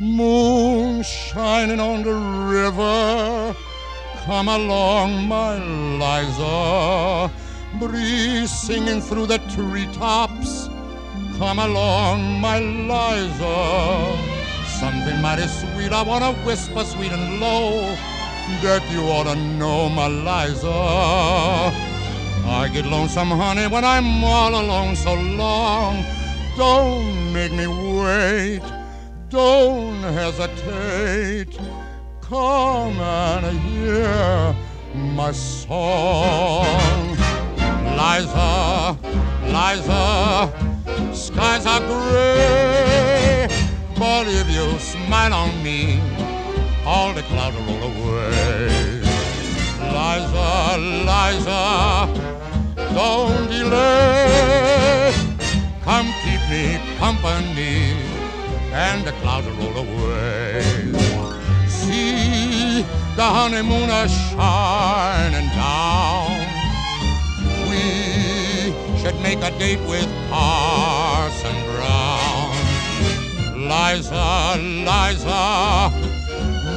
Moon shining on the river. Come along, my Liza. Breeze singing through the treetops. Come along, my Liza. Something mighty sweet I wanna whisper sweet and low that you ought to know, my Liza. I get lonesome, honey, when I'm all alone so long. Don't make me wait. Don't hesitate. Come and hear my song. Liza, Liza, skies are gray. But if you smile on me, all the clouds roll away. Liza, Liza, don't delay. Come keep me company, and the clouds roll away. See the honeymoon a shining down. We should make a date with Parson Brown. Liza, Liza,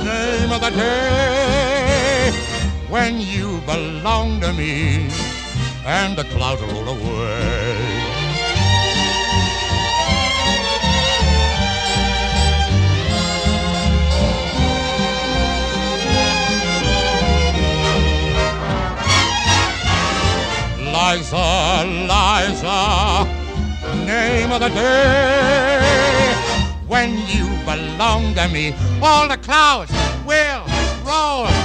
name of the day when you belong to me and the clouds roll away. Liza, Liza, name of the day. When you belong to me, all the clouds will roll.